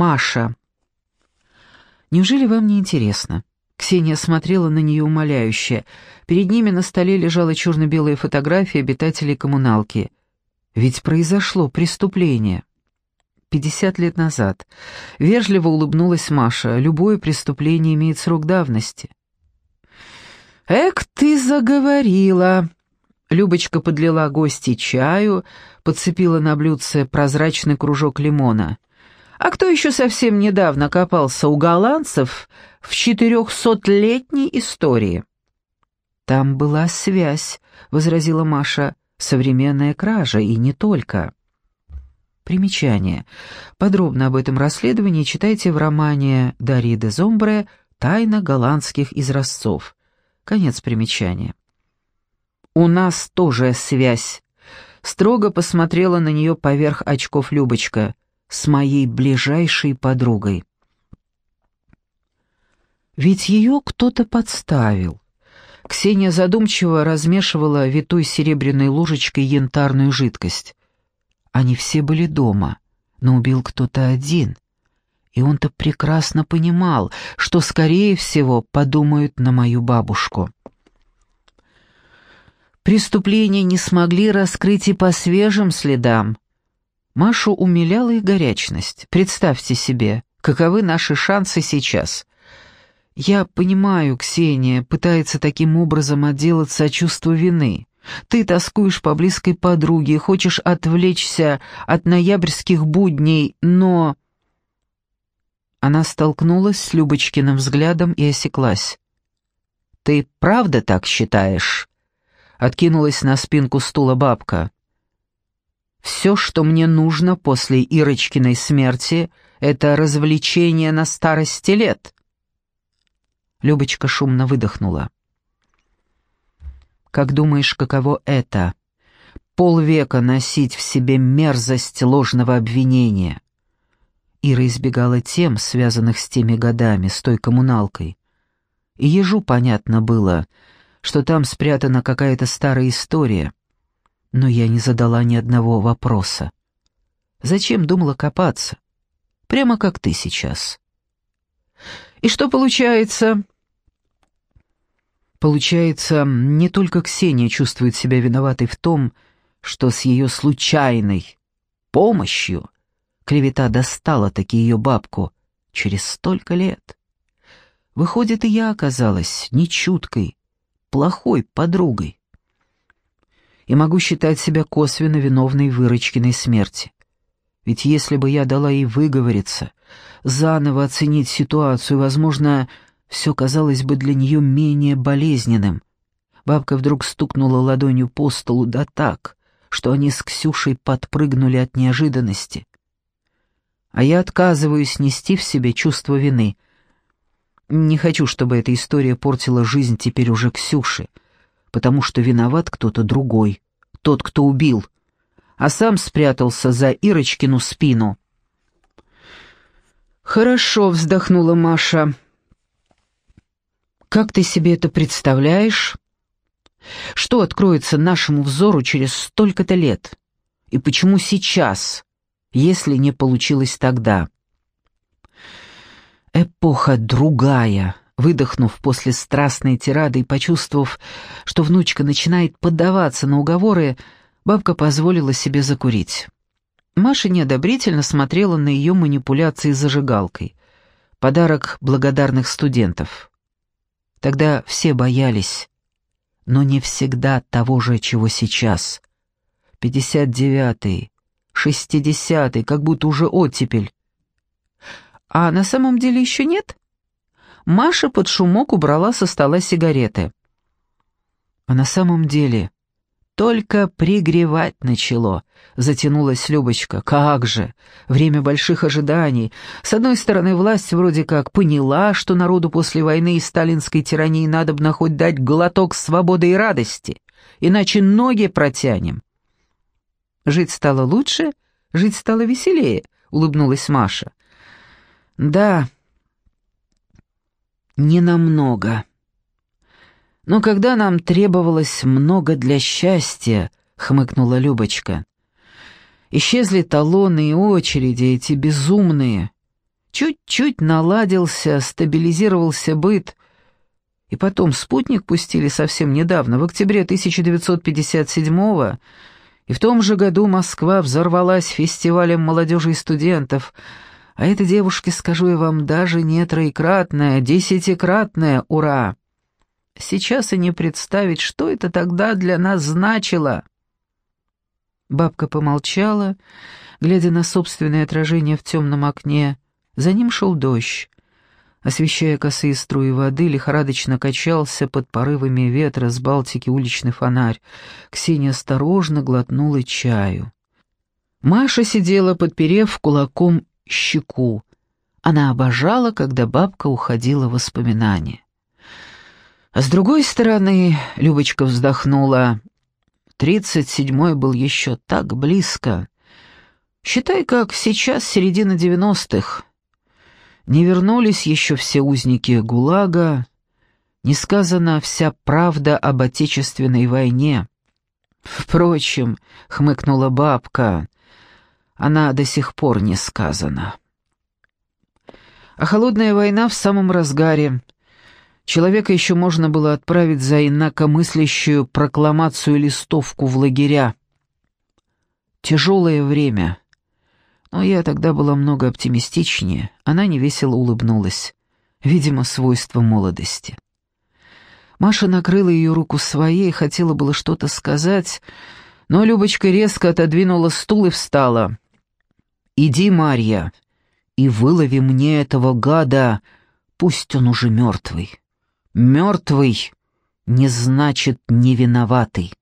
Маша. Неужели вам не интересно? Ксения смотрела на нее умоляюще. Перед ними на столе лежала черно-белая фотография обитателей коммуналки. Ведь произошло преступление. Пятьдесят лет назад. Вежливо улыбнулась Маша. Любое преступление имеет срок давности. «Эк, ты заговорила!» Любочка подлила гости чаю, подцепила на блюдце прозрачный кружок лимона. «А кто еще совсем недавно копался у голландцев в четырехсотлетней истории?» «Там была связь», — возразила Маша, — «современная кража, и не только». Примечание. Подробно об этом расследовании читайте в романе Дарьи де Зомбре «Тайна голландских изразцов». Конец примечания. «У нас тоже связь», — строго посмотрела на нее поверх очков Любочка, «с моей ближайшей подругой». Ведь ее кто-то подставил. Ксения задумчиво размешивала витой серебряной ложечкой янтарную жидкость. Они все были дома, но убил кто-то один. И он-то прекрасно понимал, что, скорее всего, подумают на мою бабушку. Преступления не смогли раскрыть и по свежим следам. Машу умиляла их горячность. Представьте себе, каковы наши шансы сейчас. Я понимаю, Ксения пытается таким образом отделаться от чувства вины. Ты тоскуешь по близкой подруге, хочешь отвлечься от ноябрьских будней, но...» Она столкнулась с Любочкиным взглядом и осеклась. «Ты правда так считаешь?» Откинулась на спинку стула бабка. «Все, что мне нужно после Ирочкиной смерти, это развлечение на старости лет». Любочка шумно выдохнула. Как думаешь, каково это? Полвека носить в себе мерзость ложного обвинения. Ира избегала тем, связанных с теми годами, с той коммуналкой. И ежу понятно было, что там спрятана какая-то старая история. Но я не задала ни одного вопроса. Зачем думала копаться? Прямо как ты сейчас. И что получается? Получается, не только Ксения чувствует себя виноватой в том, что с ее случайной помощью клевета достала таки ее бабку через столько лет. Выходит, и я оказалась нечуткой, плохой подругой. И могу считать себя косвенно виновной в Ирочкиной смерти. Ведь если бы я дала ей выговориться, заново оценить ситуацию, возможно, все казалось бы для нее менее болезненным. Бабка вдруг стукнула ладонью по столу да так, что они с Ксюшей подпрыгнули от неожиданности. А я отказываюсь нести в себе чувство вины. Не хочу, чтобы эта история портила жизнь теперь уже Ксюши, потому что виноват кто-то другой, тот, кто убил, а сам спрятался за Ирочкину спину. «Хорошо», — вздохнула Маша, — как ты себе это представляешь? Что откроется нашему взору через столько-то лет? И почему сейчас, если не получилось тогда? Эпоха другая. Выдохнув после страстной тирады и почувствовав, что внучка начинает поддаваться на уговоры, бабка позволила себе закурить. Маша неодобрительно смотрела на ее манипуляции с зажигалкой. Подарок благодарных студентов. Тогда все боялись, но не всегда того же, чего сейчас. Пятьдесят девятый, шестидесятый, как будто уже оттепель. А на самом деле еще нет? Маша под шумок убрала со стола сигареты. А на самом деле только пригревать начало, затянулась Любочка. Как же! Время больших ожиданий. С одной стороны, власть вроде как поняла, что народу после войны и сталинской тирании надо бы хоть дать глоток свободы и радости, иначе ноги протянем. Жить стало лучше, жить стало веселее, улыбнулась Маша. Да, не намного. Но когда нам требовалось много для счастья, хмыкнула Любочка. Исчезли талоны и очереди эти безумные. Чуть-чуть наладился, стабилизировался быт. И потом спутник пустили совсем недавно, в октябре 1957-го, и в том же году Москва взорвалась фестивалем молодежи и студентов, а этой девушке, скажу я вам, даже не троекратное, а десятикратное «Ура!». Сейчас и не представить, что это тогда для нас значило. Бабка помолчала, глядя на собственное отражение в темном окне. За ним шел дождь. Освещая косые струи воды, лихорадочно качался под порывами ветра с Балтики уличный фонарь. Ксения осторожно глотнула чаю. Маша сидела, подперев кулаком щеку. Она обожала, когда бабка уходила в воспоминания. А с другой стороны, Любочка вздохнула. Тридцать седьмой был еще так близко. Считай, как сейчас середина девяностых. Не вернулись еще все узники ГУЛАГа, не сказана вся правда об Отечественной войне. Впрочем, хмыкнула бабка, она до сих пор не сказана. А холодная война в самом разгаре. Человека еще можно было отправить за инакомыслящую прокламацию-листовку в лагеря. Тяжелое время. Но я тогда была много оптимистичнее. Она невесело улыбнулась. Видимо, свойство молодости. Маша накрыла ее руку своей, хотела было что-то сказать, но Любочка резко отодвинула стул и встала. «Иди, Марья, и вылови мне этого гада, пусть он уже мертвый. Мертвый не значит не виноватый».